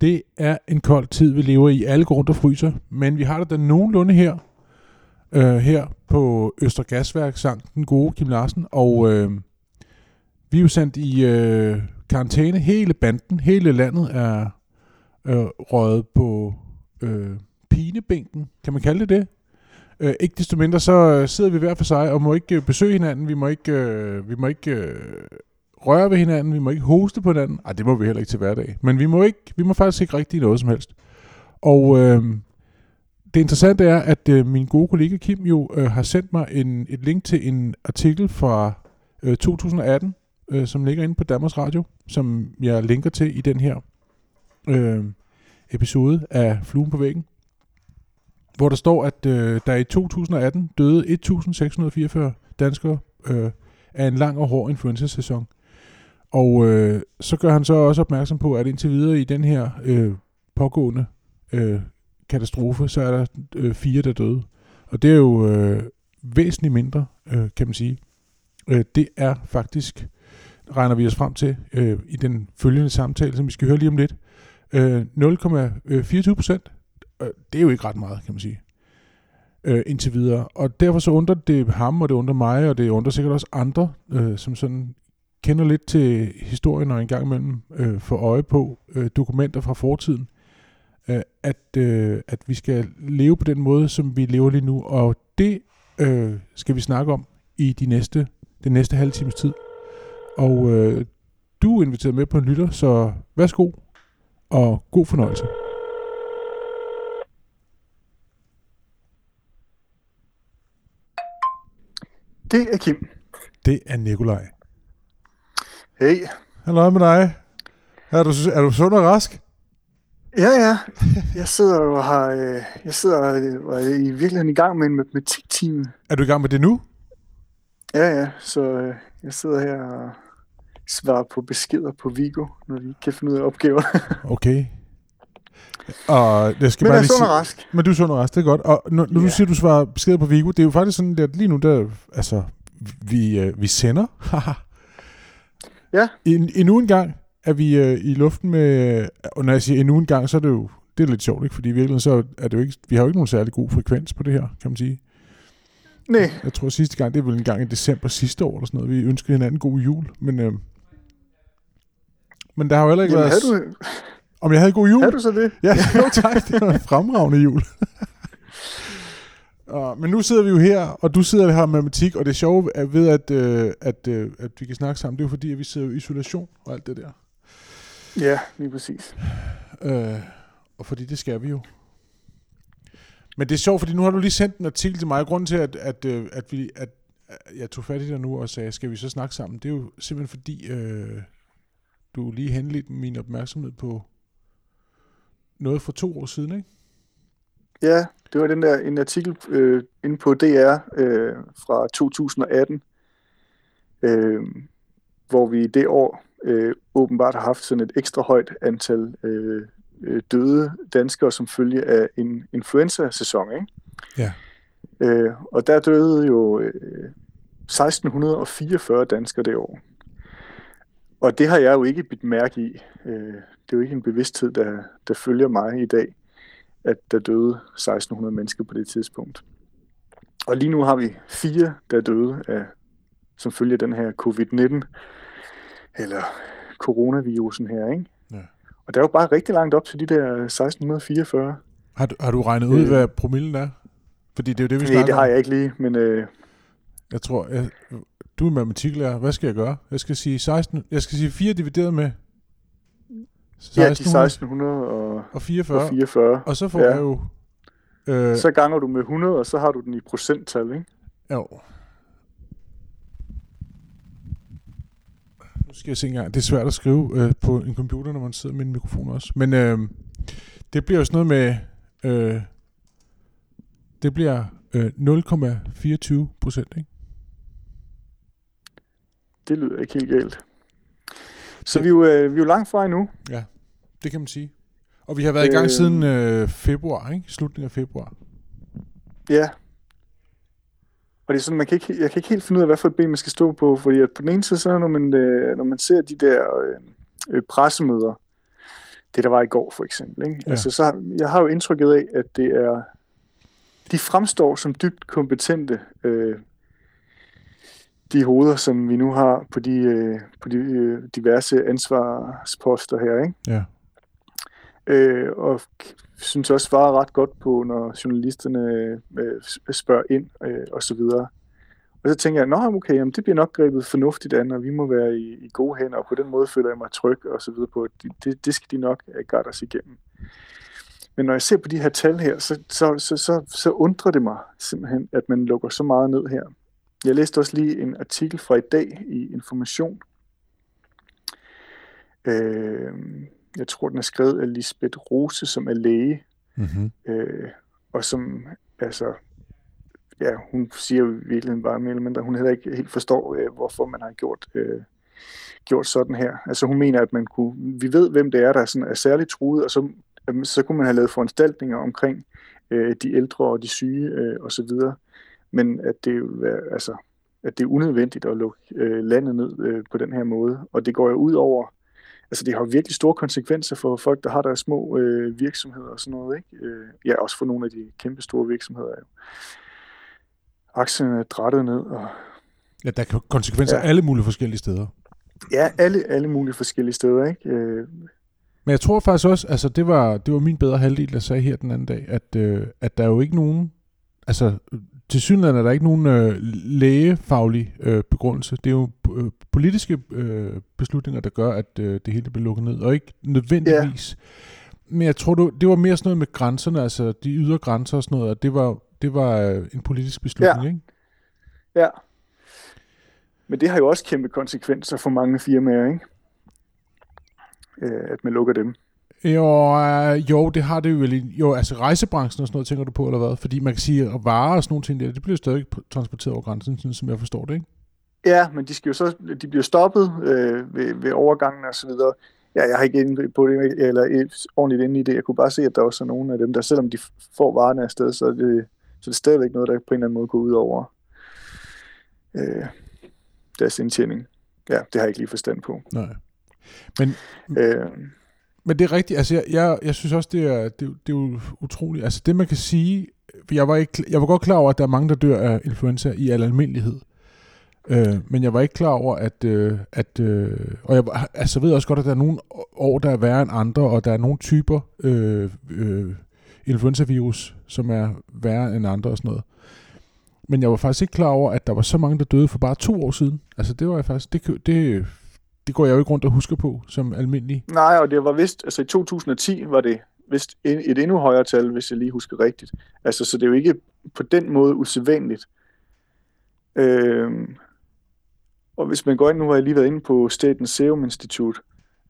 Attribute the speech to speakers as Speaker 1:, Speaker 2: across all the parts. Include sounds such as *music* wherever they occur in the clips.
Speaker 1: Det er en kold tid, vi lever i. Alle går rundt og fryser, men vi har det da nogenlunde her. Øh, her på Østre Gasværk, sang den gode Kim Larsen. Og øh, vi er jo sendt i øh, karantæne. Hele banden, hele landet er øh, røget på øh, pinebænken. Kan man kalde det det? Øh, ikke desto mindre, så øh, sidder vi hver for sig og må ikke øh, besøge hinanden. Vi må ikke, øh, vi må ikke øh, røre ved hinanden. Vi må ikke hoste på hinanden. Ej, det må vi heller ikke til hverdag. Men vi må, ikke, vi må faktisk ikke rigtig noget som helst. Og øh, det interessante er, at øh, min gode kollega Kim jo øh, har sendt mig en, et link til en artikel fra øh, 2018, øh, som ligger inde på Danmarks Radio, som jeg linker til i den her øh, episode af Fluen på væggen hvor der står, at øh, der i 2018 døde 1.644 danskere øh, af en lang og hård influenza-sæson. Og øh, så gør han så også opmærksom på, at indtil videre i den her øh, pågående øh, katastrofe, så er der øh, fire, der døde. Og det er jo øh, væsentligt mindre, øh, kan man sige. Øh, det er faktisk, regner vi os frem til øh, i den følgende samtale, som vi skal høre lige om lidt, øh, 0,24 procent Øh, det er jo ikke ret meget, kan man sige, øh, indtil videre. Og derfor så undrer det ham, og det undrer mig, og det undrer sikkert også andre, øh, som sådan kender lidt til historien og engang imellem øh, får øje på øh, dokumenter fra fortiden, øh, at, øh, at vi skal leve på den måde, som vi lever lige nu. Og det øh, skal vi snakke om i de næste, den næste halve times tid. Og øh, du er inviteret med på en lytter, så værsgo og god fornøjelse.
Speaker 2: Det er Kim.
Speaker 1: Det er Nikolaj.
Speaker 2: Hey.
Speaker 1: Hallo med dig. Er du, er du sund og rask?
Speaker 2: Ja, ja. Jeg sidder og har, øh, jeg sidder og er i virkeligheden i gang med en matematik-time.
Speaker 1: Er du i gang med det nu?
Speaker 2: Ja, ja. Så øh, jeg sidder her og svarer på beskeder på Vigo, når vi kan finde ud af opgaver. *laughs*
Speaker 1: okay. Og det skal
Speaker 2: men
Speaker 1: bare
Speaker 2: jeg er sund og rask.
Speaker 1: Men du er sund og rask, det er godt. Og når, når ja. du siger, at du svarer beskeder på Vigo, det er jo faktisk sådan, at lige nu, der, altså, vi, øh, vi sender. *laughs*
Speaker 2: Ja.
Speaker 1: En, endnu en gang er vi øh, i luften med, og når jeg siger endnu en gang, så er det jo, det er lidt sjovt, ikke? Fordi i virkeligheden, så er det jo ikke, vi har jo ikke nogen særlig god frekvens på det her, kan man sige.
Speaker 2: Nej,
Speaker 1: Jeg tror sidste gang, det er vel en gang i december sidste år, eller sådan noget. Vi ønskede hinanden god jul, men, øh, men der har jo heller ikke
Speaker 2: Jamen,
Speaker 1: været...
Speaker 2: havde, du,
Speaker 1: Om jeg havde god jul?
Speaker 2: havde du så det?
Speaker 1: Ja, *laughs* jo tak. Det var en fremragende jul. *laughs* Og, men nu sidder vi jo her, og du sidder her med matematik, og det sjove er ved, at, øh, at, øh, at vi kan snakke sammen, det er jo fordi, at vi sidder jo i isolation og alt det der.
Speaker 2: Ja, lige præcis.
Speaker 1: Øh, og fordi det skal vi jo. Men det er sjovt, fordi nu har du lige sendt en artikel til mig. Grunden til, at, at, øh, at, vi, at at jeg tog fat i dig nu og sagde, skal vi så snakke sammen, det er jo simpelthen fordi, øh, du lige henledte min opmærksomhed på noget for to år siden, ikke?
Speaker 2: Ja, det var den der en artikel øh, inde på DR øh, fra 2018, øh, hvor vi det år øh, åbenbart har haft sådan et ekstra højt antal øh, øh, døde danskere som følge af en influenza-sæson. Ikke?
Speaker 1: Ja.
Speaker 2: Øh, og der døde jo øh, 1644 danskere det år. Og det har jeg jo ikke bidt mærke i. Øh, det er jo ikke en bevidsthed, der, der følger mig i dag, at der døde 1600 mennesker på det tidspunkt. Og lige nu har vi fire, der er døde af, som følger den her covid-19, eller coronavirusen her, ikke?
Speaker 1: Ja.
Speaker 2: Og der er jo bare rigtig langt op til de der 1644.
Speaker 1: Har du, har du regnet ud,
Speaker 2: Øh.
Speaker 1: hvad promillen er? Fordi det er jo det, vi
Speaker 2: Nej,
Speaker 1: snakker
Speaker 2: det har jeg ikke lige, men øh,
Speaker 1: Jeg tror, jeg, du er matematiklærer. Hvad skal jeg gøre? Jeg skal sige 16. Jeg skal sige 4 divideret med
Speaker 2: ja, de
Speaker 1: 1600
Speaker 2: 1644.
Speaker 1: og 44.
Speaker 2: Og 44.
Speaker 1: Og så får
Speaker 2: Ja.
Speaker 1: jeg jo... Øh,
Speaker 2: Så ganger du med 100, og så har du den i procenttal, ikke?
Speaker 1: jo. Nu skal jeg se engang. Det er svært at skrive øh, på en computer, når man sidder med en mikrofon også. Men øh, det bliver jo sådan noget med... Øh, det bliver øh, 0,24 procent, ikke?
Speaker 2: Det lyder ikke helt galt. Så vi er jo, øh, vi er jo langt fra endnu.
Speaker 1: Det kan man sige. Og vi har været i gang
Speaker 2: Øh.
Speaker 1: siden øh, februar, ikke? Slutningen af februar.
Speaker 2: Ja. Og det er sådan, man kan ikke, jeg kan ikke helt finde ud af, hvad for et ben man skal stå på, fordi at på den ene side, så når man, øh, når man ser de der øh, øh, pressemøder, det, der var i går, for eksempel. Ikke? Ja. Altså, så, jeg har jo indtrykket af, at det er, de fremstår som dybt kompetente, øh, de hoveder, som vi nu har på de, øh, på de øh, diverse ansvarsposter her. Ikke?
Speaker 1: Ja.
Speaker 2: Øh, og synes også svarer ret godt på, når journalisterne øh, spørger ind øh, og så videre. Og så tænker jeg, at okay, jamen, det bliver nok grebet fornuftigt an, og vi må være i, i gode hænder, og på den måde føler jeg mig tryg og så videre på, at det, det, skal de nok uh, gøre os igennem. Men når jeg ser på de her tal her, så, så, så, så, så undrer det mig simpelthen, at man lukker så meget ned her. Jeg læste også lige en artikel fra i dag i Information. Øh, jeg tror, den er skrevet af Lisbeth Rose, som er læge, mm-hmm. øh, og som altså ja, hun siger jo virkelig bare mere eller mindre, hun heller ikke helt forstår, øh, hvorfor man har gjort, øh, gjort sådan her. Altså hun mener, at man kunne, vi ved, hvem det er, der er, sådan, er særligt truet, og så, øh, så kunne man have lavet foranstaltninger omkring øh, de ældre og de syge øh, osv., men at det, er, altså, at det er unødvendigt at lukke øh, landet ned øh, på den her måde, og det går jo ud over altså det har virkelig store konsekvenser for folk, der har deres små øh, virksomheder og sådan noget, ikke? Øh, ja, også for nogle af de kæmpe store virksomheder. Jo aktierne er drættet ned. Og,
Speaker 1: ja, der kan konsekvenser ja. alle mulige forskellige steder.
Speaker 2: Ja, alle, alle mulige forskellige steder, ikke? Øh,
Speaker 1: men jeg tror faktisk også, altså det var, det var min bedre halvdel, der sagde her den anden dag, at, øh, at der er jo ikke nogen, altså til synligheden er der ikke nogen øh, lægefaglig øh, begrundelse. Det er jo øh, politiske øh, beslutninger, der gør, at øh, det hele bliver lukket ned, og ikke nødvendigvis. Ja. Men jeg tror, det var mere sådan noget med grænserne, altså de ydre grænser og sådan noget, og det var, det var øh, en politisk beslutning,
Speaker 2: ja.
Speaker 1: ikke?
Speaker 2: Ja. Men det har jo også kæmpe konsekvenser for mange firmaer, ikke? Øh, at man lukker dem.
Speaker 1: Jo, øh, jo, det har det jo vel. Jo, altså rejsebranchen og sådan noget, tænker du på, eller hvad? Fordi man kan sige, at varer og sådan nogle ting, der, det bliver stadig transporteret over grænsen, sådan, som jeg forstår det, ikke?
Speaker 2: Ja, men de, skal jo så, de bliver stoppet øh, ved, ved overgangen og så videre. Ja, jeg har ikke inde på det, eller ordentligt inde i det. Jeg kunne bare se, at der også er nogle af dem, der selvom de får varerne afsted, så er det så det er stadigvæk noget, der på en eller anden måde går ud over øh, deres indtjening. Ja, det har jeg ikke lige forstand på.
Speaker 1: Nej. Men, øh, men det er rigtigt. Altså, jeg, jeg, jeg synes også, det er, det, det er jo utroligt. Altså, det man kan sige... Jeg var, ikke, jeg var godt klar over, at der er mange, der dør af influenza i al almindelighed. Øh, men jeg var ikke klar over, at... Øh, at øh, og jeg altså, ved også godt, at der er nogle år, der er værre end andre, og der er nogle typer øh, øh, influenzavirus, som er værre end andre og sådan noget. Men jeg var faktisk ikke klar over, at der var så mange, der døde for bare to år siden. Altså det var jeg faktisk, det, det, det går jeg jo ikke rundt og husker på som almindelig.
Speaker 2: Nej, og det var vist, altså i 2010 var det vist et endnu højere tal, hvis jeg lige husker rigtigt. Altså så det er jo ikke på den måde usædvanligt. Øhm, og hvis man går ind, nu har jeg lige været inde på Statens Serum Institut,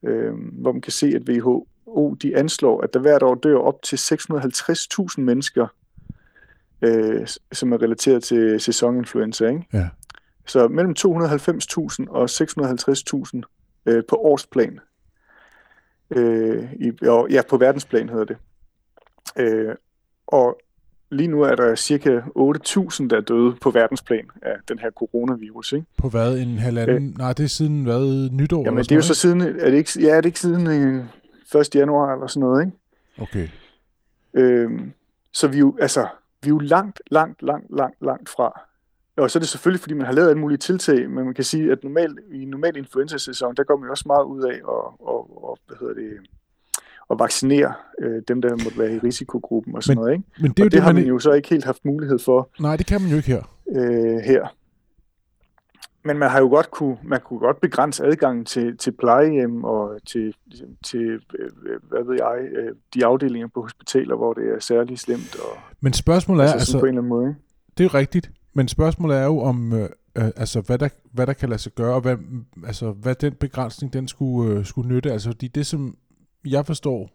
Speaker 2: øhm, hvor man kan se, at WHO WHO de anslår, at der hvert år dør op til 650.000 mennesker, øh, som er relateret til sæsoninfluenza. Ikke?
Speaker 1: Ja.
Speaker 2: Så mellem 290.000 og 650.000 øh, på årsplan. Øh, i, ja, på verdensplan hedder det. Øh, og lige nu er der cirka 8.000, der er døde på verdensplan af den her coronavirus. Ikke?
Speaker 1: På hvad? En halvanden? Øh, nej, det er siden hvad? Nytår?
Speaker 2: Jamen, det er jo så siden, er det ikke, ja, er det ikke siden øh, 1. januar eller sådan noget, ikke?
Speaker 1: Okay.
Speaker 2: Øhm, så vi er jo, altså, vi er jo langt, langt, langt, langt, langt fra. Og så er det selvfølgelig, fordi man har lavet alle mulige tiltag, men man kan sige, at normalt, i en normal influenza-sæson, der går man jo også meget ud af at, og, og, hvad hedder det, at vaccinere øh, dem, der måtte være i risikogruppen og sådan men, noget. Ikke? Men det, er og det, det har man, man jo så ikke helt haft mulighed for.
Speaker 1: Nej, det kan man jo ikke her.
Speaker 2: Øh, her men man har jo godt kunne, man kunne godt begrænse adgangen til, til plejehjem og til, til, øh, hvad ved jeg, øh, de afdelinger på hospitaler, hvor det er særlig slemt. Og,
Speaker 1: men spørgsmålet er, altså, altså på en eller anden måde. det er jo rigtigt, men spørgsmålet er jo om, øh, øh, altså hvad der, hvad der kan lade sig gøre, og hvad, altså, hvad den begrænsning, den skulle, øh, skulle nytte. Altså fordi det, som jeg forstår,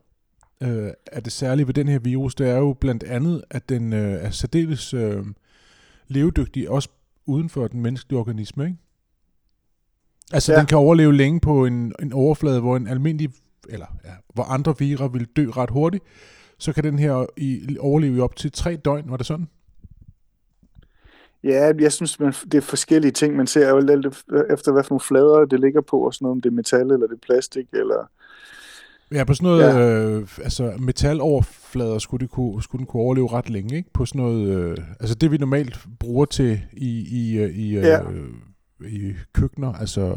Speaker 1: øh, er det særlige ved den her virus, det er jo blandt andet, at den øh, er særdeles øh, levedygtig, også uden for den menneskelige organisme, ikke? Altså, ja. den kan overleve længe på en, en overflade, hvor en almindelig, eller ja, hvor andre virer vil dø ret hurtigt, så kan den her i, overleve i op til tre døgn, var det sådan?
Speaker 2: Ja, jeg synes, man, det er forskellige ting, man ser jo alt efter, hvad for nogle flader det ligger på, og sådan noget, om det er metal, eller det er plastik, eller
Speaker 1: Ja, på sådan noget, ja. øh, altså metaloverflader skulle, det kunne, skulle den kunne overleve ret længe, ikke? På sådan noget, øh, altså det vi normalt bruger til i, i, øh, i, øh, ja. i køkkener, altså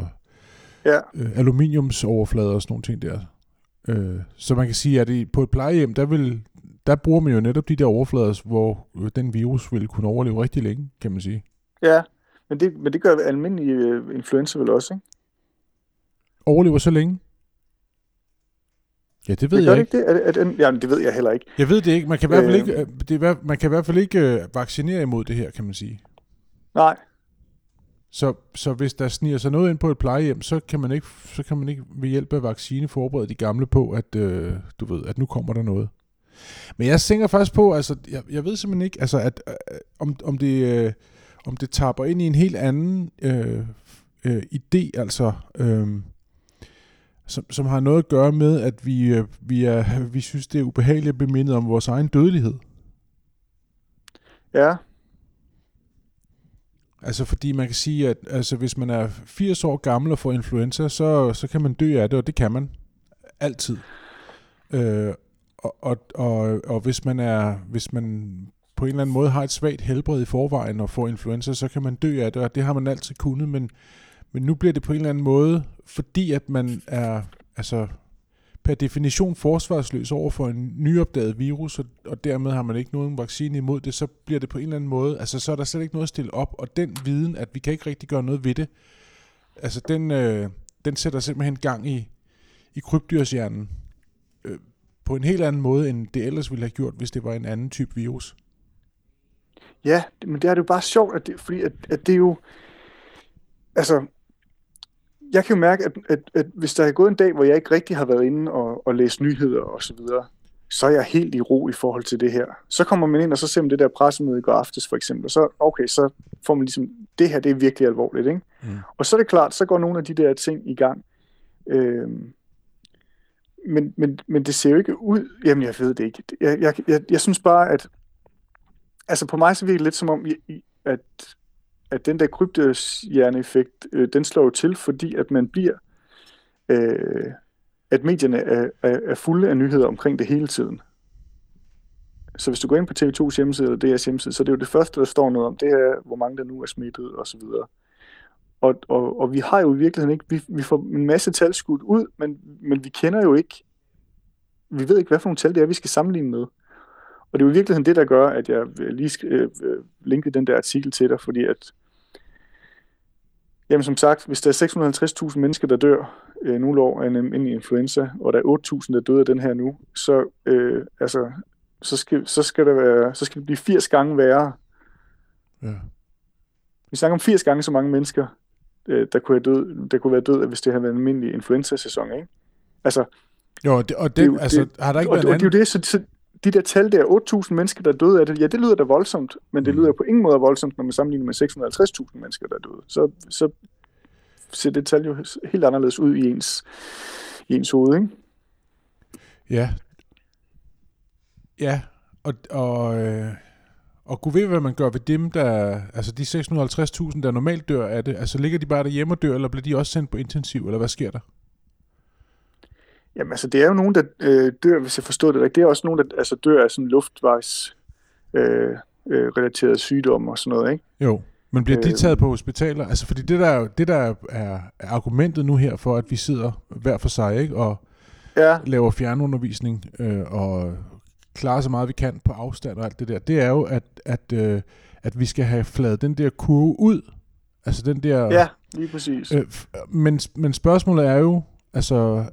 Speaker 1: ja. øh, aluminiumsoverflader og sådan nogle ting der. Øh, så man kan sige, at det, på et plejehjem, der, vil, der bruger man jo netop de der overflader, hvor øh, den virus vil kunne overleve rigtig længe, kan man sige.
Speaker 2: Ja, men det, men det gør almindelige øh, influenza vel også, ikke?
Speaker 1: Overlever så længe? Ja, det ved det jeg ikke.
Speaker 2: Det? Er, er, er, jamen, det ved jeg heller ikke.
Speaker 1: Jeg ved det ikke. Man kan i hvert fald ikke, øh, det er, man kan i hvert fald ikke vaccinere imod det her, kan man sige.
Speaker 2: Nej.
Speaker 1: Så, så hvis der sniger sig noget ind på et plejehjem, så kan man ikke, så kan man ikke ved hjælp af vaccine forberede de gamle på, at, øh, du ved, at nu kommer der noget. Men jeg tænker faktisk på, altså, jeg, jeg ved simpelthen ikke, altså, at, øh, om, om, det, øh, om det tapper ind i en helt anden øh, øh, idé, altså, øh, som, som har noget at gøre med, at vi, øh, vi, er, vi synes, det er ubehageligt at blive mindet om vores egen dødelighed.
Speaker 2: Ja,
Speaker 1: Altså fordi man kan sige, at altså, hvis man er 80 år gammel og får influenza, så, så kan man dø af det, og det kan man altid. Øh, og, og, og, og hvis man er hvis man på en eller anden måde har et svagt helbred i forvejen og får influenza, så kan man dø af det, og det har man altid kunnet, men, men nu bliver det på en eller anden måde, fordi at man er altså per definition forsvarsløs over for en nyopdaget virus, og, og dermed har man ikke nogen vaccine imod det, så bliver det på en eller anden måde, altså så er der slet ikke noget at stille op, og den viden, at vi kan ikke rigtig gøre noget ved det, altså den, øh, den sætter simpelthen gang i, i krybdyrshjernen øh, på en helt anden måde, end det ellers ville have gjort, hvis det var en anden type virus.
Speaker 2: Ja, men det er det jo bare sjovt, at det, fordi at, at det er jo, altså, jeg kan jo mærke, at, at, at hvis der er gået en dag, hvor jeg ikke rigtig har været inde og, og læst nyheder og så videre, så er jeg helt i ro i forhold til det her. Så kommer man ind, og så ser man det der pressemøde i går aftes for eksempel, og så, okay, så får man ligesom, det her, det er virkelig alvorligt, ikke? Mm. Og så er det klart, så går nogle af de der ting i gang. Øhm, men, men, men det ser jo ikke ud, jamen jeg ved det ikke. Jeg, jeg, jeg, jeg synes bare, at, altså på mig så virker det lidt som om, at at den der krybdyrshjerneeffekt, øh, den slår jo til, fordi at man bliver, øh, at medierne er, er, er fulde af nyheder omkring det hele tiden. Så hvis du går ind på TV2's hjemmeside eller DR's hjemmeside, så er det jo det første, der står noget om, det er, hvor mange der nu er smittet osv. Og, og, og vi har jo i virkeligheden ikke, vi, vi får en masse tal skudt ud, men, men vi kender jo ikke, vi ved ikke, hvad for nogle tal det er, vi skal sammenligne med. Og det er jo i virkeligheden det, der gør, at jeg lige øh, øh, linke den der artikel til dig, fordi at, jamen som sagt, hvis der er 650.000 mennesker, der dør øh, nogle år af en almindelig influenza, og der er 8.000, der døde af den her nu, så, øh, altså, så, skal, så, skal der være, så skal det blive 80 gange værre. Ja. Vi snakker om 80 gange så mange mennesker, øh, der, kunne have død, der kunne være død, hvis det havde været en almindelig influenza-sæson, ikke? Altså,
Speaker 1: jo, det, og det, det, altså, det, har der ikke
Speaker 2: og, været og, og det er jo det, så, så de der tal der, 8.000 mennesker, der døde af det, ja, det lyder da voldsomt, men det mm. lyder på ingen måde voldsomt, når man sammenligner med 650.000 mennesker, der døde. Så, så ser det tal jo helt anderledes ud i ens, i ens hoved, ikke?
Speaker 1: Ja. Ja, og, og, øh, og kunne ved, hvad man gør ved dem, der, altså de 650.000, der normalt dør af det, altså ligger de bare derhjemme og dør, eller bliver de også sendt på intensiv, eller hvad sker der?
Speaker 2: Jamen altså, det er jo nogen, der øh, dør, hvis jeg forstår det rigtigt. Det er også nogen, der altså, dør af sådan luftvejs øh, øh, relateret sygdom og sådan noget, ikke?
Speaker 1: Jo, men bliver de øh. taget på hospitaler? Altså, fordi det der, det der er, er argumentet nu her for, at vi sidder hver for sig, ikke? Og ja. laver fjernundervisning øh, og klarer så meget vi kan på afstand og alt det der, det er jo, at, at, øh, at vi skal have fladet den der kurve ud. Altså den der...
Speaker 2: Ja, lige præcis. Øh,
Speaker 1: men, men spørgsmålet er jo, altså,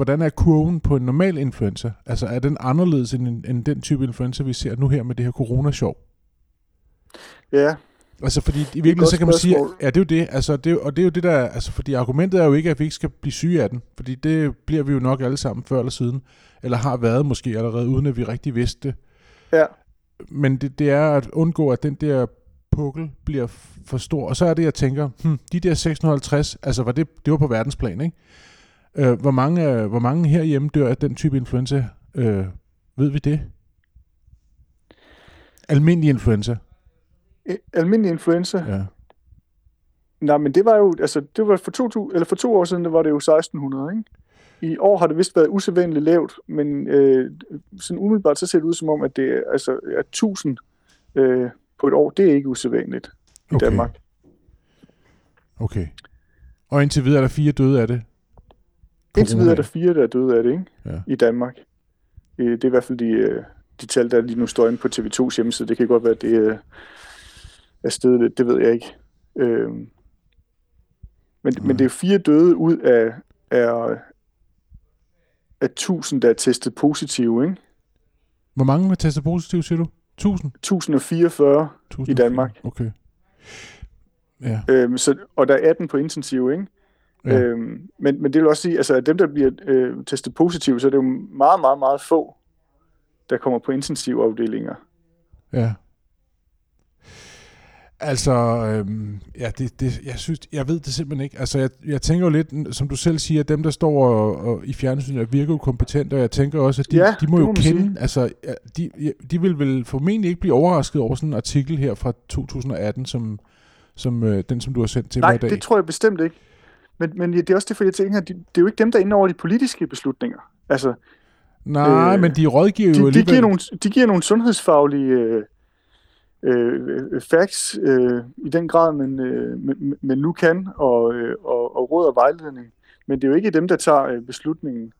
Speaker 1: hvordan er kurven på en normal influenza? Altså er den anderledes end, end den type influenza, vi ser nu her med det her coronashow?
Speaker 2: Ja.
Speaker 1: Altså fordi i virkeligheden så kan man sige, ja det er jo det, altså det, og det er jo det der, altså fordi argumentet er jo ikke, at vi ikke skal blive syge af den, fordi det bliver vi jo nok alle sammen før eller siden, eller har været måske allerede, uden at vi rigtig vidste det.
Speaker 2: Ja.
Speaker 1: Men det, det er at undgå, at den der pukkel bliver for stor, og så er det, jeg tænker, hmm, de der 650, altså var det, det var på verdensplan, ikke? Øh, hvor, mange, øh, hvor mange herhjemme dør af den type influenza? Øh, ved vi det? Almindelig influenza.
Speaker 2: Almindelig influenza?
Speaker 1: Ja.
Speaker 2: Nej, men det var jo, altså, det var for to, eller for to år siden, det var det jo 1600, ikke? i år har det vist været usædvanligt lavt, men øh, sådan umiddelbart så ser det ud som om, at det er, altså, er 1000 øh, på et år. Det er ikke usædvanligt i
Speaker 1: Okay.
Speaker 2: Danmark.
Speaker 1: Okay. Og indtil videre er der fire døde af det.
Speaker 2: Indtil videre er der fire, der er døde af det ikke?
Speaker 1: Ja.
Speaker 2: i Danmark. Øh, Det er i hvert fald de, øh, de tal, der lige nu står inde på TV2's hjemmeside. Det kan godt være, at det øh, er stedet lidt. Det ved jeg ikke. Øh, Men, men det er fire døde ud af, af, af 1000, der er testet positive. Ikke?
Speaker 1: Hvor mange har testet positivt, siger du? 1000?
Speaker 2: 1044
Speaker 1: 1000
Speaker 2: I Danmark.
Speaker 1: Okay. Ja.
Speaker 2: Øhm, så, og der er 18 på intensiv, ikke?
Speaker 1: Ja.
Speaker 2: Øhm, men, men det vil også sige, altså, at dem, der bliver øh, testet positive, så er det jo meget, meget, meget få, der kommer på intensivafdelinger.
Speaker 1: Ja. Altså, øhm, ja, det, det, jeg synes, jeg ved det simpelthen ikke. Altså, jeg, jeg tænker jo lidt, som du selv siger, dem, der står og, og i fjernsynet, virker jo kompetente, og jeg tænker også, at de,
Speaker 2: Ja,
Speaker 1: de må jo
Speaker 2: må
Speaker 1: kende,
Speaker 2: sige.
Speaker 1: altså, de, de vil vel formentlig ikke blive overrasket over sådan en artikel her fra 2018, som, som øh, den, som du har sendt til
Speaker 2: Nej,
Speaker 1: mig i dag.
Speaker 2: det tror jeg bestemt ikke. Men, men det er også det, for jeg tænker, at de, det er jo ikke dem, der er inde over de politiske beslutninger. Altså,
Speaker 1: Nej,
Speaker 2: øh,
Speaker 1: men de rådgiver jo
Speaker 2: de, de,
Speaker 1: alligevel.
Speaker 2: giver nogle, de giver nogle sundhedsfaglige øh, øh, facts øh, i den grad, man, øh, men, men nu kan, og, øh, og, og råd og vejledning. Men det er jo ikke dem, der tager øh, beslutningen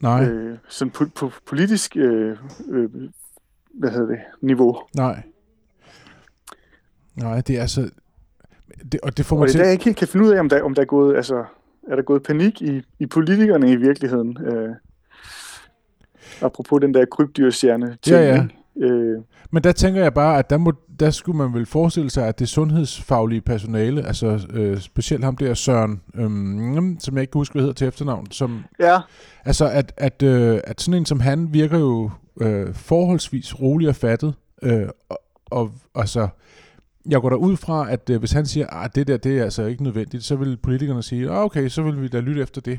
Speaker 1: Nej,
Speaker 2: øh, sådan på, på politisk øh, øh, hvad hedder det, niveau.
Speaker 1: nej. Nej, det er altså... Det, og det får
Speaker 2: Og
Speaker 1: mig
Speaker 2: det er
Speaker 1: til...
Speaker 2: der, jeg ikke helt kan finde ud af, om der, om der er gået, altså, er der gået panik i, i politikerne i virkeligheden. Øh, apropos den der krybdyrstjerne ting.
Speaker 1: Ja, ja.
Speaker 2: Øh,
Speaker 1: Men der tænker jeg bare, at der, må, der skulle man vel forestille sig, at det sundhedsfaglige personale, altså øh, specielt ham der Søren, øhm, som jeg ikke kan huske, hvad hedder til efternavn, som,
Speaker 2: ja,
Speaker 1: altså at, at, øh, at sådan en som han virker jo øh, forholdsvis rolig og fattet, øh, og, og altså, jeg går da ud fra, at øh, hvis han siger, at det der, det er altså ikke nødvendigt, så vil politikerne sige, ah, okay, så vil vi da lytte efter det.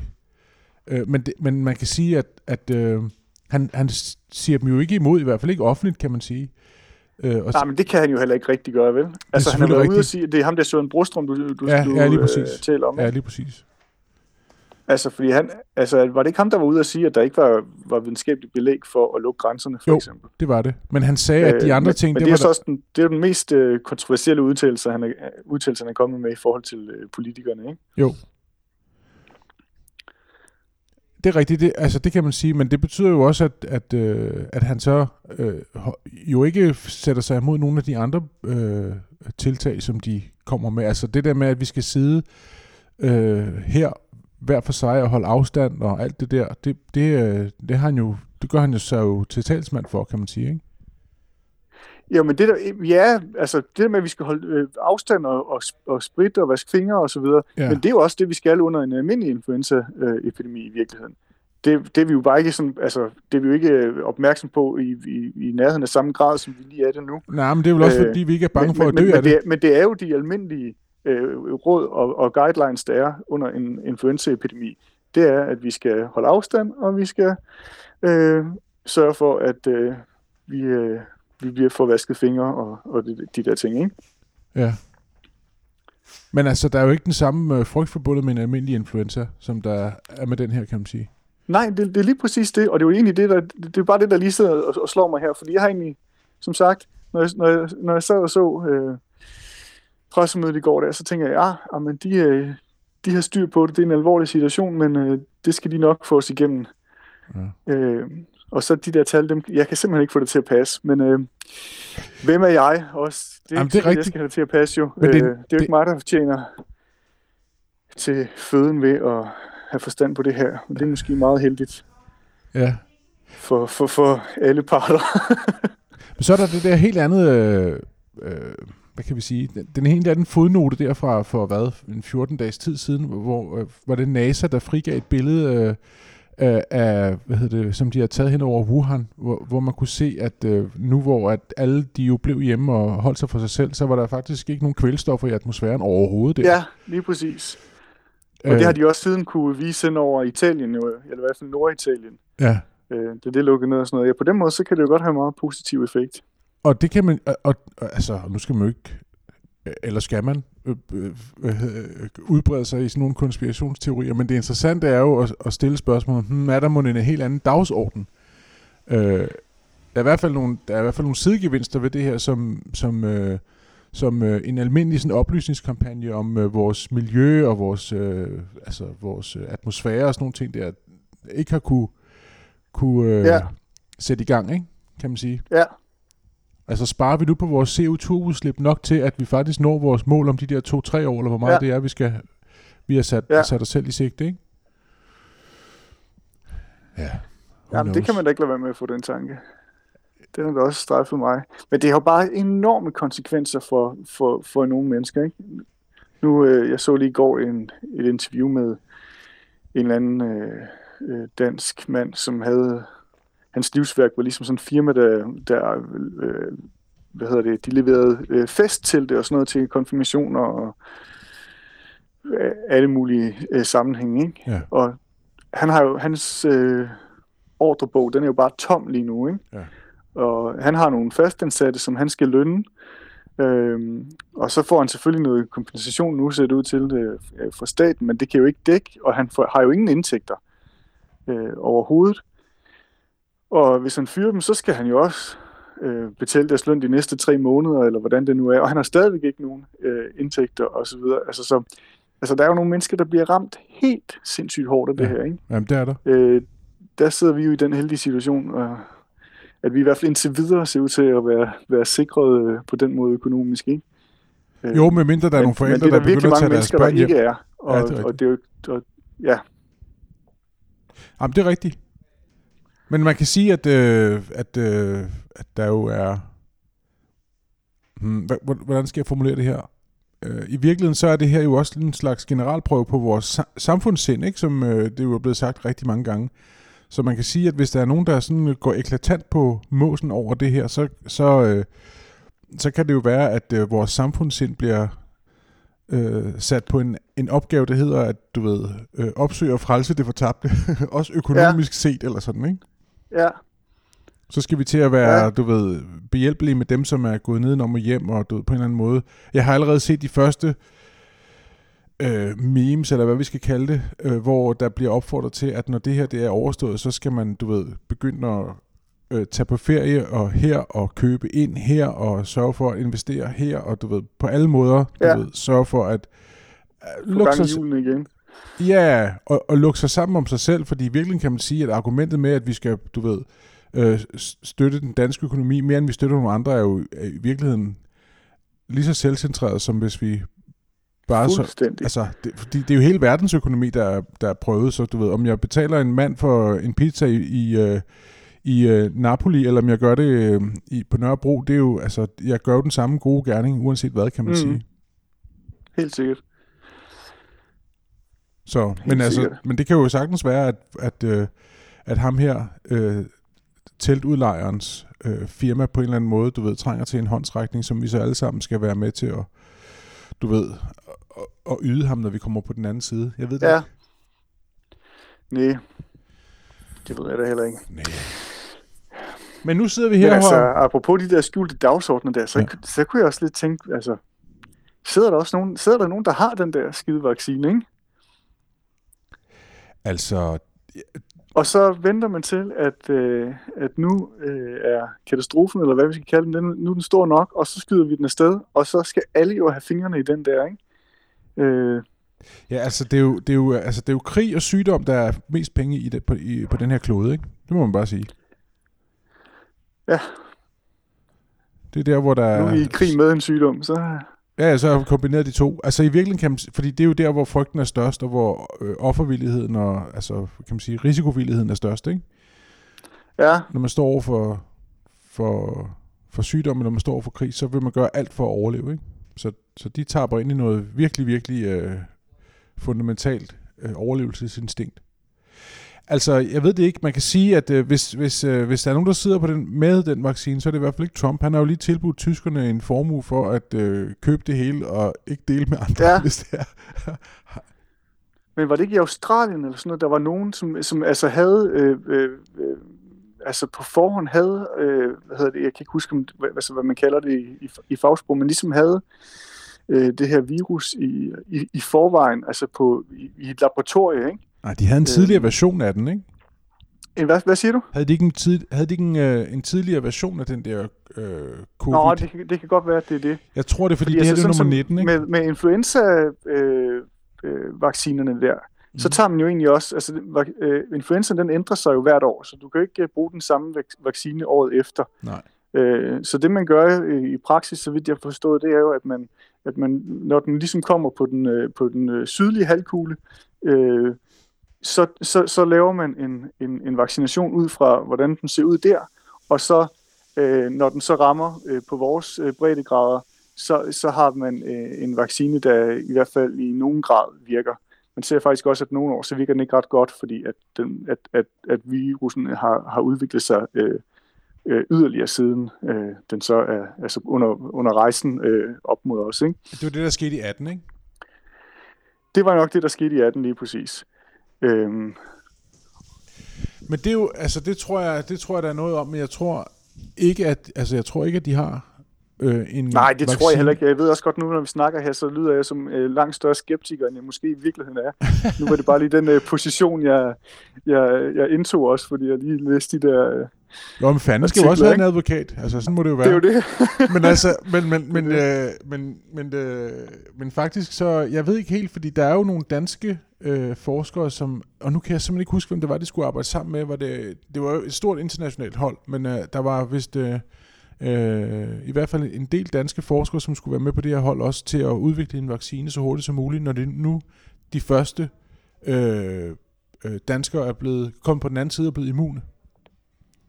Speaker 1: Øh, men, det men man kan sige, at, at øh, han, han siger dem jo ikke imod, i hvert fald ikke offentligt, kan man sige. Øh, og
Speaker 2: nej, men det kan han jo heller ikke rigtig gøre, vel? Altså, han har
Speaker 1: selvfølgelig
Speaker 2: været ude
Speaker 1: rigtigt.
Speaker 2: og sige, det er ham der Søren Brostrøm, du, du,
Speaker 1: Ja,
Speaker 2: du
Speaker 1: ja, lige
Speaker 2: øh,
Speaker 1: præcis.
Speaker 2: taler om.
Speaker 1: Ja. lige præcis.
Speaker 2: Altså, fordi han, altså, var det ikke ham, der var ude og sige, at der ikke var, var videnskabeligt belæg for at lukke grænserne, for
Speaker 1: Jo,
Speaker 2: eksempel?
Speaker 1: Det var det. Men han sagde, at de
Speaker 2: Øh,
Speaker 1: andre
Speaker 2: men,
Speaker 1: ting,
Speaker 2: men
Speaker 1: det
Speaker 2: det,
Speaker 1: var
Speaker 2: er så også den, det er den mest øh, kontroversielle udtalelse, han er, udtalelse, han er kommet med i forhold til øh, politikerne, ikke?
Speaker 1: Jo. Det er rigtigt, det, altså det kan man sige, men det betyder jo også, at, at, øh, at han så øh, jo ikke sætter sig imod nogle af de andre øh, tiltag, som de kommer med. Altså det der med, at vi skal sidde øh, her hver for sig og holde afstand og alt det der, det, det, øh, det, har han jo, det gør han jo så jo til talsmand for, kan man sige, ikke?
Speaker 2: Jo, men det der, ja, altså det der med, at vi skal holde øh, afstand og, og, og sprit og vaske fingre og så videre,
Speaker 1: Ja.
Speaker 2: men det er jo også det, vi skal under en almindelig influenza-epidemi i virkeligheden. Det, det er vi jo bare ikke sådan, altså det er vi jo ikke øh, opmærksom på i, i, i nærheden af samme grad, som vi lige er det nu.
Speaker 1: Nej, men det er vel også,
Speaker 2: Øh,
Speaker 1: fordi vi ikke er bange
Speaker 2: men,
Speaker 1: for
Speaker 2: men,
Speaker 1: at dø
Speaker 2: men,
Speaker 1: af
Speaker 2: men
Speaker 1: det.
Speaker 2: det. Men det er jo de almindelige øh, råd og, og guidelines, der er under en influenzaepidemi. Det er, at vi skal holde afstand, og vi skal øh, sørge for, at øh, vi, øh, vi bliver får vasket fingre og, og de, de der ting, ikke?
Speaker 1: Ja. Men altså, der er jo ikke den samme øh, frygt forbundet med en almindelig influenza, som der er med den her, kan man sige.
Speaker 2: Nej, det, det er lige præcis det, og det er jo egentlig det, der, det er bare det, der lige sidder og, og slår mig her, fordi jeg har egentlig, som sagt, når jeg, når jeg, når jeg sad og så øh, pressemødet i går der, så tænker jeg, ja, ah, men de, øh, de har styr på det, det er en alvorlig situation, men øh, det skal de nok få os igennem.
Speaker 1: Ja.
Speaker 2: Øh, og så de der tal, dem, jeg kan simpelthen ikke få det til at passe, men øh, hvem er jeg også? Det er
Speaker 1: Jamen,
Speaker 2: ikke
Speaker 1: det er
Speaker 2: sikkert, jeg
Speaker 1: rigtigt.
Speaker 2: skal have det til at passe jo.
Speaker 1: Men det-
Speaker 2: øh, det er jo
Speaker 1: det-
Speaker 2: ikke mig, der fortjener til føden ved at have forstand på det her. Men det er måske meget heldigt
Speaker 1: Ja.
Speaker 2: for, for, for alle parter. *laughs*
Speaker 1: Men så er der det der helt andet, øh, øh, hvad kan vi sige, den, den helt anden fodnote derfra for hvad, en 14 dages tid siden, hvor øh, var det NASA, der frigav et billede øh, øh, af, hvad hedder det, som de har taget hen over Wuhan, hvor, hvor man kunne se, at øh, nu hvor at alle de jo blev hjemme og holdt sig for sig selv, så var der faktisk ikke nogen kvælstoffer i atmosfæren overhovedet der.
Speaker 2: ja, lige præcis. Og
Speaker 1: Øh,
Speaker 2: det har de også siden kunne vise ind over Italien, jo, eller i hvert fald Norditalien.
Speaker 1: Ja,
Speaker 2: Øh, det er det lukket ned og sådan noget. Ja, på den måde, så kan det jo godt have meget positiv effekt.
Speaker 1: Og det kan man, og, og, altså, nu skal man jo ikke eller skal man øh, øh, øh, udbrede sig i sådan nogle konspirationsteorier, men det interessante er jo at, at stille spørgsmålet, hmm, er der måske en helt anden dagsorden? Øh, der, er i hvert fald nogle, der er i hvert fald nogle sidegevinster ved det her, som, som, øh, som øh, en almindelig sådan, oplysningskampagne om øh, vores miljø og vores, øh, altså, vores øh, atmosfære og sådan nogle ting der, ikke har kunne, kunne øh, ja. sætte i gang, ikke? kan man sige.
Speaker 2: Ja,
Speaker 1: Altså sparer vi nu på vores CO2-udslip nok til, at vi faktisk når vores mål om de der to-tre år, eller hvor meget ja. det er, vi skal vi har sat, ja. sat os selv i sigte, ikke?
Speaker 2: Ja. Jamen, det kan man da ikke lade være med at få den tanke. Den har da også strejfet mig. Men det har bare enorme konsekvenser for, for, for nogle mennesker, ikke? Nu, øh, jeg så lige i går en, et interview med en eller anden øh, øh dansk mand, som havde hans livsværk var ligesom sådan en firma, der, der øh, hvad hedder det, de leverede øh, fest til det og sådan noget til konfirmationer og øh, alle mulige øh, sammenhænge. Ikke? Ja. Og han har jo, hans øh, ordrebog, den er jo bare tom lige nu. Ikke? Ja. Og han har nogle fastansatte, som han skal lønne. Øhm, og så får han selvfølgelig noget kompensation nu, ser det ud til det øh, fra staten, men det kan jo ikke dække, og han får, har jo ingen indtægter øh, overhovedet. Og hvis han fyrer dem, så skal han jo også øh, betale deres løn de næste tre måneder, eller hvordan det nu er. Og han har stadigvæk ikke nogen øh, indtægter osv. Altså, så, altså, der er jo nogle mennesker, der bliver ramt helt sindssygt hårdt af det
Speaker 1: ja.
Speaker 2: her. Ikke?
Speaker 1: Jamen, det er der.
Speaker 2: Øh, der sidder vi jo i den heldige situation, og at vi i hvert fald indtil videre ser ud til at være, være sikret øh, på den måde økonomisk. Ikke?
Speaker 1: Øh, jo, medmindre der er nogle forældre,
Speaker 2: men
Speaker 1: der begynder
Speaker 2: at
Speaker 1: tage
Speaker 2: deres børn hjem. der ikke er. Og,
Speaker 1: ja, det er
Speaker 2: og det er jo, og, ja.
Speaker 1: Jamen, det er rigtigt. Men man kan sige, at, øh, at, øh, at der jo er... Hmm, hvordan skal jeg formulere det her? Øh, I virkeligheden så er det her jo også en slags generalprøve på vores samfundssind, ikke? som øh, det jo er blevet sagt rigtig mange gange. Så man kan sige, at hvis der er nogen, der sådan går eklatant på måsen over det her, så, så, øh, så kan det jo være, at øh, vores samfundssind bliver øh, sat på en, en opgave, der hedder, at du ved, øh, opsøge og frelse det fortabte, *laughs* også økonomisk ja. set eller sådan, ikke?
Speaker 2: Ja.
Speaker 1: Så skal vi til at være, ja. du ved, behjælpelige med dem, som er gået nedenom og hjem, og du ved, på en eller anden måde. Jeg har allerede set de første øh, memes, eller hvad vi skal kalde det, øh, hvor der bliver opfordret til, at når det her det er overstået, så skal man, du ved, begynde at øh, tage på ferie og her og købe ind her og sørge for at investere her og du ved på alle måder du ja. ved, sørge for at
Speaker 2: lukke sig igen.
Speaker 1: Ja, og, og lukke sig sammen om sig selv, fordi i virkeligheden kan man sige, at argumentet med, at vi skal, du ved, øh, støtte den danske økonomi mere end vi støtter nogle andre, er jo er i virkeligheden lige så selvcentreret, som hvis vi bare så, altså, det, fordi det er jo hele verdensøkonomi, der er, der er prøvet, så du ved, om jeg betaler en mand for en pizza i, i, øh, i øh, Napoli, eller om jeg gør det øh, i, på Nørrebro, det er jo, altså, jeg gør jo den samme gode gerning, uanset hvad, kan man mm. sige.
Speaker 2: Helt sikkert.
Speaker 1: Så, men, altså, men det kan jo sagtens være, at, at, øh, at ham her, øh, teltudlejerens øh, firma på en eller anden måde, du ved, trænger til en håndsrækning, som vi så alle sammen skal være med til at, du ved, at, at yde ham, når vi kommer på den anden side. Jeg ved det
Speaker 2: ja. Nej, det ved jeg da heller ikke.
Speaker 1: Nej. Men nu sidder vi her
Speaker 2: Men altså, og... apropos de der skjulte dagsordner der, så, ja. så kunne jeg også lidt tænke, altså, sidder der også nogen, sidder der nogen, der har den der skide vaccine, ikke?
Speaker 1: Altså...
Speaker 2: Og så venter man til, at, øh, at nu øh, er katastrofen, eller hvad vi skal kalde den, den, nu er den stor nok, og så skyder vi den afsted, og så skal alle jo have fingrene i den der, ikke? Øh,
Speaker 1: Ja, altså det, er jo, det, er jo, altså det er jo krig og sygdom, der er mest penge i, det, på, i, på den her klode, ikke? Det må man bare sige.
Speaker 2: Ja.
Speaker 1: Det er der, hvor der
Speaker 2: Nu er vi i krig med en sygdom, så...
Speaker 1: Ja, så har vi kombineret de to. Altså i virkeligheden kan man, fordi det er jo der, hvor frygten er størst, og hvor øh, offervilligheden og, altså kan man sige, risikovilligheden er størst, ikke?
Speaker 2: Ja.
Speaker 1: Når man står over for, for, for sygdom, når man står over for krig, så vil man gøre alt for at overleve, ikke? Så, så de taber ind i noget virkelig, virkelig øh, fundamentalt øh, overlevelsesinstinkt. Altså, jeg ved det ikke. Man kan sige, at øh, hvis, hvis, øh, hvis der er nogen, der sidder på den, med den vaccine, så er det i hvert fald ikke Trump. Han har jo lige tilbudt tyskerne en formue for at øh, købe det hele og ikke dele med andre,
Speaker 2: ja. *laughs*
Speaker 1: hvis det er. *laughs*
Speaker 2: Men var det ikke i Australien eller sådan noget, der var nogen, som, som altså havde, øh, øh, øh, altså på forhånd havde, øh, hvad hedder det, jeg kan ikke huske, hvad, altså, hvad man kalder det i, i, i fagsprog, men ligesom havde øh, det her virus i, i, i forvejen, altså på, i, i et laboratorie, ikke?
Speaker 1: Nej, de havde en tidligere øh, version af den, ikke?
Speaker 2: En, hvad, hvad siger du?
Speaker 1: Havde de ikke en, tid, havde de ikke en, øh, en tidligere version af den der øh, covid?
Speaker 2: Nå, det, det kan godt være, at det er det.
Speaker 1: Jeg tror, det er, fordi, fordi det altså, her er nummer 19, ikke?
Speaker 2: Med, med influenza-vaccinerne øh, øh, der, mm. så tager man jo egentlig også, altså øh, influenza den ændrer sig jo hvert år, så du kan ikke øh, bruge den samme vaccine året efter.
Speaker 1: Nej.
Speaker 2: Øh, så det man gør øh, i praksis, så vidt jeg forstået, det er jo, at man, at man når den ligesom kommer på den, øh, på den øh, sydlige halvkugle, øh, så, så, så laver man en, en, en vaccination ud fra, hvordan den ser ud der, og så øh, når den så rammer øh, på vores øh, breddegrader, så, så har man øh, en vaccine, der i hvert fald i nogen grad virker. Man ser faktisk også, at nogle år, så virker den ikke ret godt, fordi at, den, at, at, at virusen har, har udviklet sig øh, øh, yderligere siden øh, den så er altså under, under rejsen øh, op mod os. Ikke?
Speaker 1: Det var det, der skete i 18, ikke?
Speaker 2: Det var nok det, der skete i 18 lige præcis. Øhm.
Speaker 1: Men det er jo, altså det tror jeg, det tror jeg, der er noget om, men jeg tror ikke, at, altså jeg tror ikke, at de har øh, en
Speaker 2: Nej, det vaccine. tror jeg heller ikke. Jeg ved også godt nu, når vi snakker her, så lyder jeg som øh, langt større skeptiker, end jeg måske i virkeligheden er. nu var det bare lige den øh, position, jeg, jeg, jeg indtog også, fordi jeg lige læste de der... Øh,
Speaker 1: jo, men fanden skal jo også have en advokat. Altså, sådan må det jo være.
Speaker 2: Det er jo det. *laughs*
Speaker 1: men altså, men, men, men, øh, men, men, øh, men faktisk så, jeg ved ikke helt, fordi der er jo nogle danske øh, forskere, som, og nu kan jeg simpelthen ikke huske, hvem det var, de skulle arbejde sammen med. Var det, det var jo et stort internationalt hold, men øh, der var vist øh, øh, i hvert fald en del danske forskere, som skulle være med på det her hold også til at udvikle en vaccine så hurtigt som muligt, når det nu de første øh, øh, danskere er blevet kommet på den anden side og blevet immune.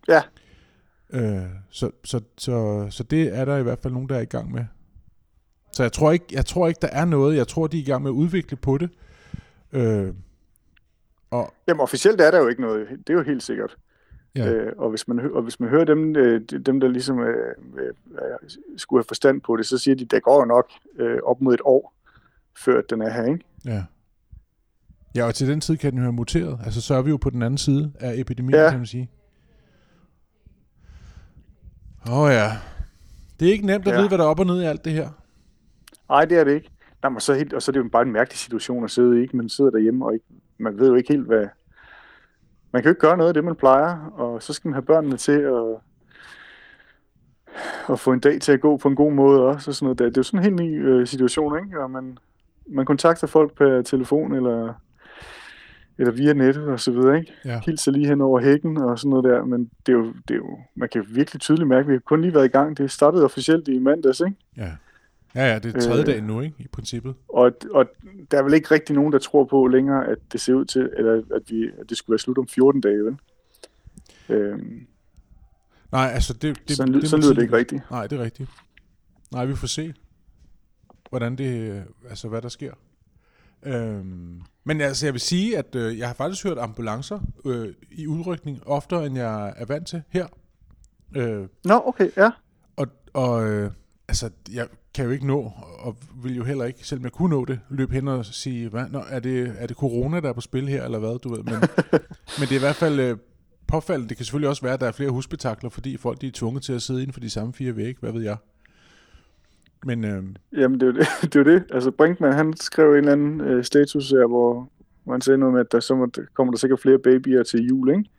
Speaker 2: Ja.
Speaker 1: Øh, så, så, så, så det er der i hvert fald nogen, der er i gang med. Så jeg tror ikke, jeg tror ikke der er noget. Jeg tror, de er i gang med at udvikle på det. Øh,
Speaker 2: og, Jamen officielt er der jo ikke noget. Det er jo helt sikkert. Ja. Øh, og, hvis man, og hvis man hører dem, øh, dem der ligesom øh, øh, skulle have forstand på det, så siger de, der går jo nok øh, op mod et år, før den er her, ikke?
Speaker 1: Ja. Ja, og til den tid kan den jo have muteret. Altså, så er vi jo på den anden side af epidemien, ja. kan man sige. Åh oh, ja. Det er ikke nemt at ja. vide, hvad der er op og ned i alt det her.
Speaker 2: Nej, det er det ikke. Nej, men så helt, og så er det jo bare en mærkelig situation at sidde i, ikke? Man sidder derhjemme, og ikke, man ved jo ikke helt, hvad... Man kan jo ikke gøre noget af det, man plejer, og så skal man have børnene til at, at få en dag til at gå på en god måde også, og sådan noget. Det er jo sådan en helt ny øh, situation, ikke? Og man, man kontakter folk per telefon, eller eller via nettet og så videre, ikke? Ja. Hilser lige hen over hækken og sådan noget der, men det er jo, det er jo man kan virkelig tydeligt mærke, at vi har kun lige været i gang. Det startede officielt i mandags, ikke?
Speaker 1: Ja. Ja, ja, det er tredje øh, dag nu, ikke, i princippet.
Speaker 2: Og, og der er vel ikke rigtig nogen, der tror på længere, at det ser ud til, eller at, vi, at det skulle være slut om 14 dage, vel? Øhm,
Speaker 1: Nej, altså det... det
Speaker 2: sådan, det, sådan lyder det ikke rigtigt.
Speaker 1: Nej, det er rigtigt. Nej, vi får se, hvordan det, altså hvad der sker. Øhm, men altså, jeg vil sige, at øh, jeg har faktisk hørt ambulancer øh, i udrykning oftere, end jeg er vant til her.
Speaker 2: Øh, Nå, okay, ja.
Speaker 1: Og, og øh, altså, jeg kan jo ikke nå, og vil jo heller ikke, selvom jeg kunne nå det, løbe hen og sige, hvad, nå, er, det, er det corona, der er på spil her, eller hvad, du ved. Men, *laughs* men det er i hvert fald øh, påfaldende. Det kan selvfølgelig også være, at der er flere husbetakler, fordi folk de er tvunget til at sidde inden for de samme fire vægge, hvad ved jeg. Men, øh...
Speaker 2: Jamen, det er det. *laughs* det, er jo det. Altså, Brinkmann, han skrev en eller anden øh, status her, hvor, han sagde noget med, at der, så må, kommer der sikkert flere babyer til jul, ikke?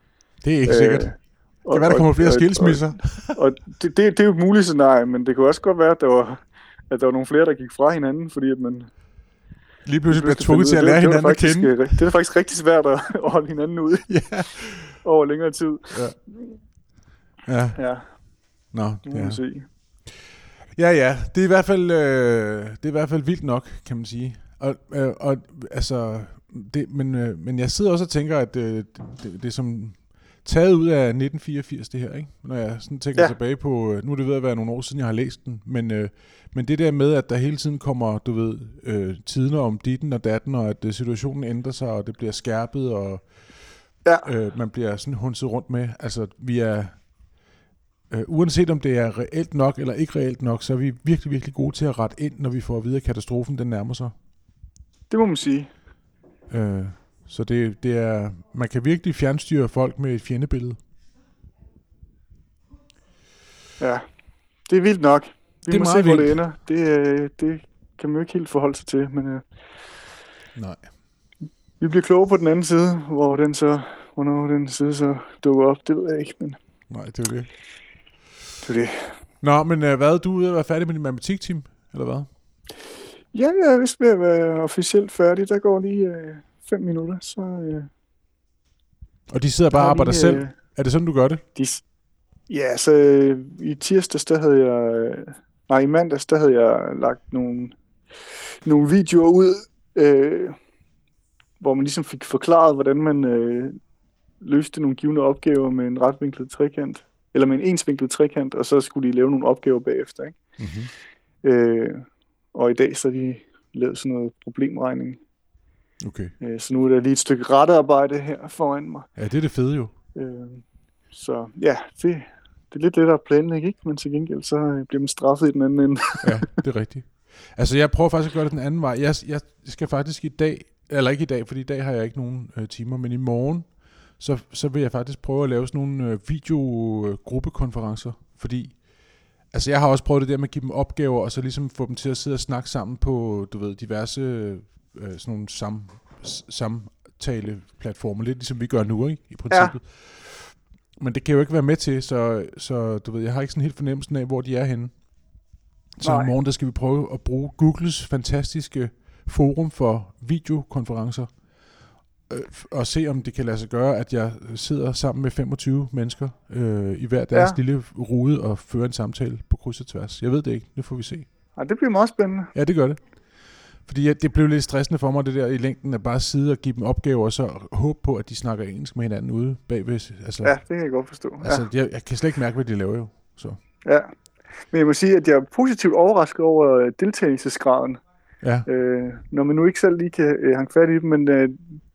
Speaker 1: Det er ikke øh, sikkert. Det kan være, der kommer flere og, skilsmisser.
Speaker 2: Og, *laughs* og det, det, det er jo et muligt scenarie, men det kunne også godt være, at der var, at der var nogle flere, der gik fra hinanden, fordi at man...
Speaker 1: Lige pludselig bliver tvunget til at lære det, hinanden
Speaker 2: det faktisk,
Speaker 1: at kende.
Speaker 2: Øh, det er faktisk rigtig svært at, *laughs* holde hinanden ud
Speaker 1: ja.
Speaker 2: over længere tid.
Speaker 1: Ja. Ja.
Speaker 2: ja.
Speaker 1: Nå,
Speaker 2: ja. Se.
Speaker 1: Ja, ja. Det er i hvert fald, øh, det er i hvert fald vildt nok, kan man sige. Og, øh, og altså, det, men, øh, men jeg sidder også og tænker, at øh, det, det, det er som taget ud af 1984, det her, ikke? Når jeg sådan tænker ja. tilbage på, øh, nu er det ved at være nogle år siden, jeg har læst den, men, øh, men det der med, at der hele tiden kommer, du ved, øh, tiden om ditten og datten, og at øh, situationen ændrer sig, og det bliver skærpet, og ja. øh, man bliver sådan hunset rundt med. Altså, vi er, øh, uanset om det er reelt nok eller ikke reelt nok, så er vi virkelig, virkelig gode til at rette ind, når vi får at vide, at katastrofen den nærmer sig.
Speaker 2: Det må man sige.
Speaker 1: Øh, så det, det er, man kan virkelig fjernstyre folk med et fjendebillede.
Speaker 2: Ja, det er vildt nok. Vi det må se, hvor det ender. Det, det, kan man jo ikke helt forholde sig til, men øh,
Speaker 1: Nej.
Speaker 2: vi bliver klogere på den anden side, hvor den så, hvornår den side så dukker op, det ved jeg ikke, men
Speaker 1: Nej, det er det.
Speaker 2: Det er det.
Speaker 1: Nå, men øh, hvad? Du er ude at være færdig med din matematikteam, eller hvad?
Speaker 2: Ja, jeg er vist ved at være officielt færdig. Der går lige øh, fem minutter, så... Øh,
Speaker 1: Og de sidder bare og arbejder
Speaker 2: lige,
Speaker 1: selv.
Speaker 2: øh,
Speaker 1: Er det sådan, du gør det?
Speaker 2: De, ja, så øh, i tirsdags, der havde jeg... Øh, nej, i mandags, der havde jeg lagt nogle, nogle videoer ud, øh, hvor man ligesom fik forklaret, hvordan man øh, løste nogle givende opgaver med en retvinklet trekant, eller med en ensvinklet trekant, og så skulle de lave nogle opgaver bagefter, ikke?
Speaker 1: Mm-hmm.
Speaker 2: Øh, og i dag, så har de lavet sådan noget problemregning.
Speaker 1: Okay.
Speaker 2: Øh, så nu er der lige et stykke rettearbejde her foran mig.
Speaker 1: Ja, det er det fede jo.
Speaker 2: Øh, så ja, det, det er lidt lettere at planlægge, ikke? Men til gengæld, så øh, bliver man straffet i den anden ende.
Speaker 1: Ja, det er rigtigt. Altså, jeg prøver faktisk at gøre det den anden vej. Jeg, jeg skal faktisk i dag, eller ikke i dag, fordi i dag har jeg ikke nogen øh, timer, men i morgen, så, så vil jeg faktisk prøve at lave sådan nogle øh, videogruppekonferencer, fordi altså jeg har også prøvet det der med at give dem opgaver, og så ligesom få dem til at sidde og snakke sammen på, du ved, diverse øh, sådan nogle sam, samtaleplatformer, lidt ligesom vi gør nu, ikke? I princippet. Ja. Men det kan jeg jo ikke være med til, så, så du ved, jeg har ikke sådan helt fornemmelsen af, hvor de er henne. Så
Speaker 2: Nej.
Speaker 1: i morgen, der skal vi prøve at bruge Googles fantastiske forum for videokonferencer, øh, og se om det kan lade sig gøre, at jeg sidder sammen med 25 mennesker øh, i hver deres ja.
Speaker 2: Ja.
Speaker 1: lille rude og fører en samtale på kryds og tværs. Jeg ved det ikke, det får vi se.
Speaker 2: Ej, det bliver meget spændende.
Speaker 1: Ja, det gør det. Fordi det blev lidt stressende for mig, det der i længden, at bare sidde og give dem opgaver, og så håbe på, at de snakker engelsk med hinanden ude bagved. Altså,
Speaker 2: Ja, det kan jeg godt forstå.
Speaker 1: altså jeg, jeg kan slet ikke mærke, hvad de laver jo. Så.
Speaker 2: Ja. ja. Men jeg må sige, at jeg er positivt overrasket over øh, deltagelsesgraden.
Speaker 1: Ja,
Speaker 2: Øh, når man nu ikke selv lige kan øh, hænge fat i dem, men øh,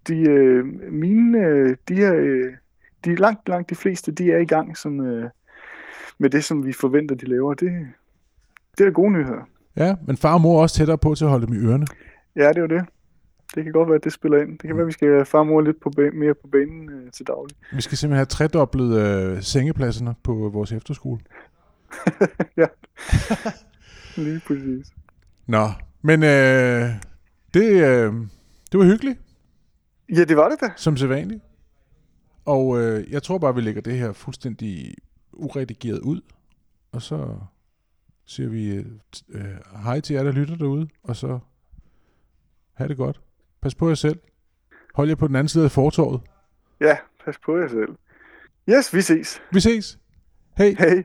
Speaker 2: de, øh, mine, øh, de er, øh, de langt, langt de fleste, de er i gang som, øh, med det, som vi forventer, de laver. Det, det er gode nyheder.
Speaker 1: ja, men far og mor er også tættere på til at holde dem i ørerne.
Speaker 2: Ja, det er jo det. Det kan godt være, at det spiller ind. Det kan være, at vi skal have far og mor lidt på ba- mere på banen øh, til daglig.
Speaker 1: Vi skal simpelthen have tredoblet øh, sengepladserne på vores efterskole. *laughs*
Speaker 2: ja, *laughs* lige præcis.
Speaker 1: Nå, men øh, det, øh, det var hyggeligt,
Speaker 2: Ja, det var det da.
Speaker 1: som sædvanligt. Og øh, jeg tror bare, vi lægger det her fuldstændig uredigeret ud. Og så siger vi øh, øh, hej til jer, der lytter derude. Og så ha' det godt. Pas på jer selv. Hold jer på den anden side af fortorvet.
Speaker 2: Ja, pas på jer selv. Yes, vi ses.
Speaker 1: Vi ses. Hej.
Speaker 2: Hej.